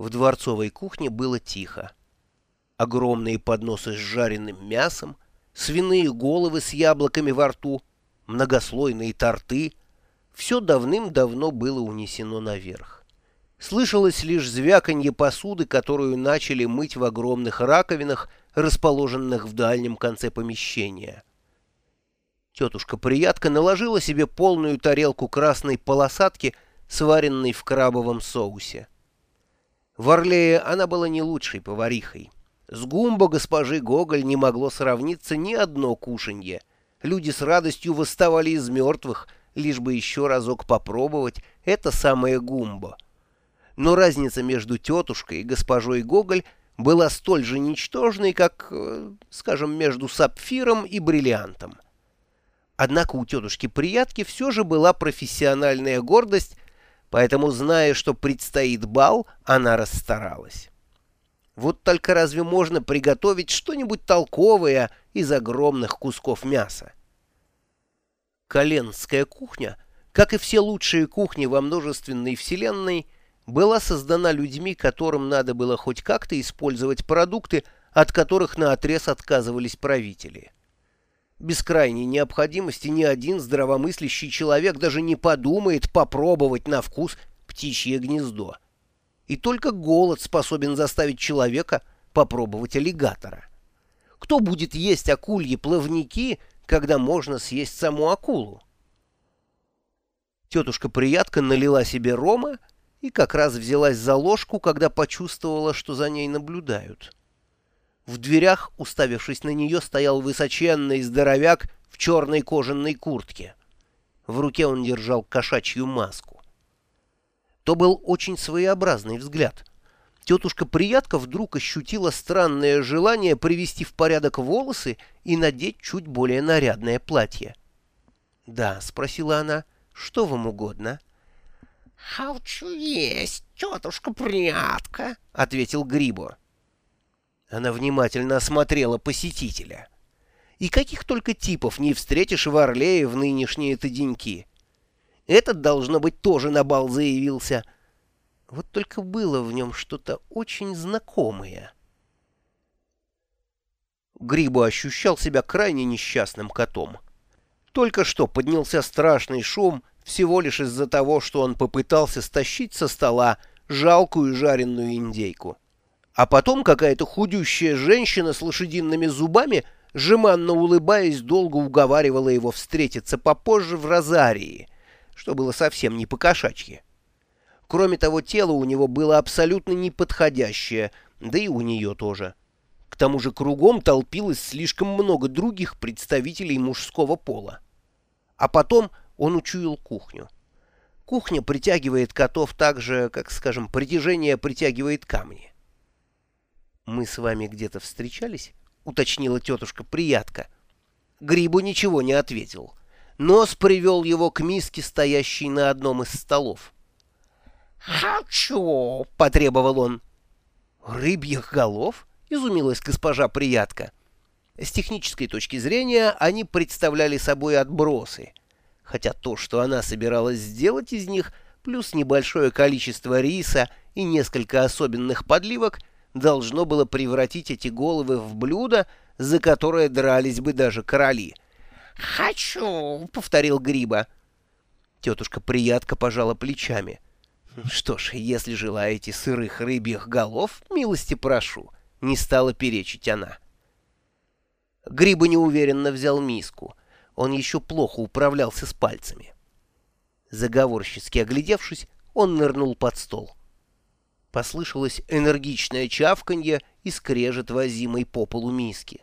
В дворцовой кухне было тихо. Огромные подносы с жареным мясом, свиные головы с яблоками во рту, многослойные торты — все давным-давно было унесено наверх. Слышалось лишь звяканье посуды, которую начали мыть в огромных раковинах, расположенных в дальнем конце помещения. Тетушка-приятка наложила себе полную тарелку красной полосатки, сваренной в крабовом соусе. В Орлее она была не лучшей поварихой. С гумбо госпожи Гоголь не могло сравниться ни одно кушанье. Люди с радостью восставали из мертвых, лишь бы еще разок попробовать это самое гумбо. Но разница между тетушкой и госпожой Гоголь была столь же ничтожной, как, э, скажем, между сапфиром и бриллиантом. Однако у тетушки-приятки все же была профессиональная гордость Поэтому, зная, что предстоит бал, она расстаралась. Вот только разве можно приготовить что-нибудь толковое из огромных кусков мяса? Коленская кухня, как и все лучшие кухни во множественной вселенной, была создана людьми, которым надо было хоть как-то использовать продукты, от которых наотрез отказывались правители. Без крайней необходимости ни один здравомыслящий человек даже не подумает попробовать на вкус птичье гнездо. И только голод способен заставить человека попробовать аллигатора. Кто будет есть акульи плавники, когда можно съесть саму акулу? Тетушка-приятка налила себе рома и как раз взялась за ложку, когда почувствовала, что за ней наблюдают. В дверях, уставившись на нее, стоял высоченный здоровяк в черной кожаной куртке. В руке он держал кошачью маску. То был очень своеобразный взгляд. Тетушка-приятка вдруг ощутила странное желание привести в порядок волосы и надеть чуть более нарядное платье. «Да», — спросила она, — «что вам угодно?» «Хочу есть, тетушка-приятка», — ответил Грибо. Она внимательно осмотрела посетителя. И каких только типов не встретишь в Орлее в нынешние-то деньки. Этот, должно быть, тоже на бал заявился. Вот только было в нем что-то очень знакомое. Грибу ощущал себя крайне несчастным котом. Только что поднялся страшный шум всего лишь из-за того, что он попытался стащить со стола жалкую жареную индейку. А потом какая-то худющая женщина с лошадиными зубами, жеманно улыбаясь, долго уговаривала его встретиться попозже в Розарии, что было совсем не по-кошачьи. Кроме того, тело у него было абсолютно неподходящее, да и у нее тоже. К тому же кругом толпилось слишком много других представителей мужского пола. А потом он учуял кухню. Кухня притягивает котов так же, как, скажем, притяжение притягивает камни. «Мы с вами где-то встречались?» — уточнила тетушка-приятка. Грибу ничего не ответил. Нос привел его к миске, стоящей на одном из столов. «Хочу!» — потребовал он. «Рыбьих голов?» — изумилась госпожа Приятка. С технической точки зрения они представляли собой отбросы, хотя то, что она собиралась сделать из них, плюс небольшое количество риса и несколько особенных подливок — должно было превратить эти головы в блюдо, за которое дрались бы даже короли. «Хочу!» — повторил Гриба. Тетушка-приятка пожала плечами. «Что ж, если желаете сырых рыбьих голов, милости прошу», — не стала перечить она. Гриба неуверенно взял миску. Он еще плохо управлялся с пальцами. Заговорщицки оглядевшись, он нырнул под стол. Послышалось энергичное чавканье и скрежет возимой по полу миски.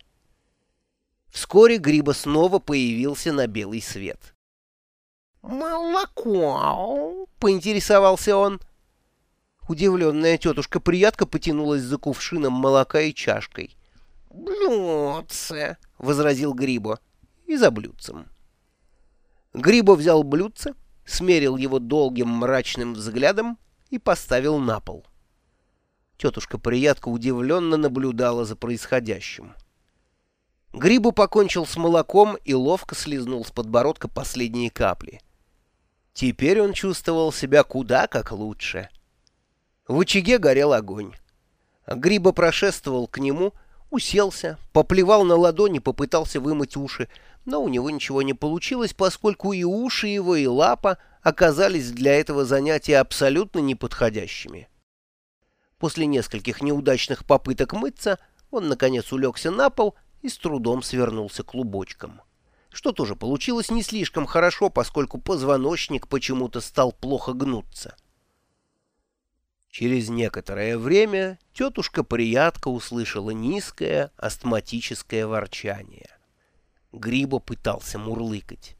Вскоре Гриба снова появился на белый свет. «Молоко!» — поинтересовался он. Удивленная тетушка-приятка потянулась за кувшином молока и чашкой. «Блюдце!» — возразил Грибо. «И за блюдцем». Грибо взял блюдце, смерил его долгим мрачным взглядом и поставил на пол. Тетушка-приятка удивленно наблюдала за происходящим. Грибу покончил с молоком и ловко слизнул с подбородка последние капли. Теперь он чувствовал себя куда как лучше. В очаге горел огонь. Гриба прошествовал к нему, уселся, поплевал на ладони, попытался вымыть уши, но у него ничего не получилось, поскольку и уши его, и лапа оказались для этого занятия абсолютно неподходящими. После нескольких неудачных попыток мыться, он, наконец, улегся на пол и с трудом свернулся клубочком. Что тоже получилось не слишком хорошо, поскольку позвоночник почему-то стал плохо гнуться. Через некоторое время тетушка-приятка услышала низкое астматическое ворчание. Грибо пытался мурлыкать.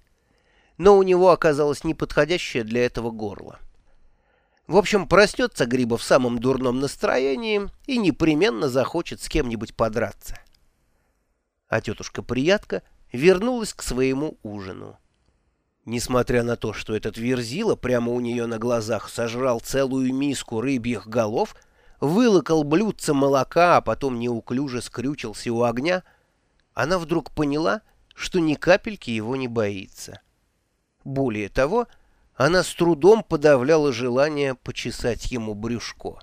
Но у него оказалось неподходящее для этого горло. В общем, проснется Гриба в самом дурном настроении и непременно захочет с кем-нибудь подраться. А тетушка-приятка вернулась к своему ужину. Несмотря на то, что этот верзила прямо у нее на глазах сожрал целую миску рыбьих голов, вылокал блюдце молока, а потом неуклюже скрючился у огня, она вдруг поняла, что ни капельки его не боится. Более того, она с трудом подавляла желание почесать ему брюшко.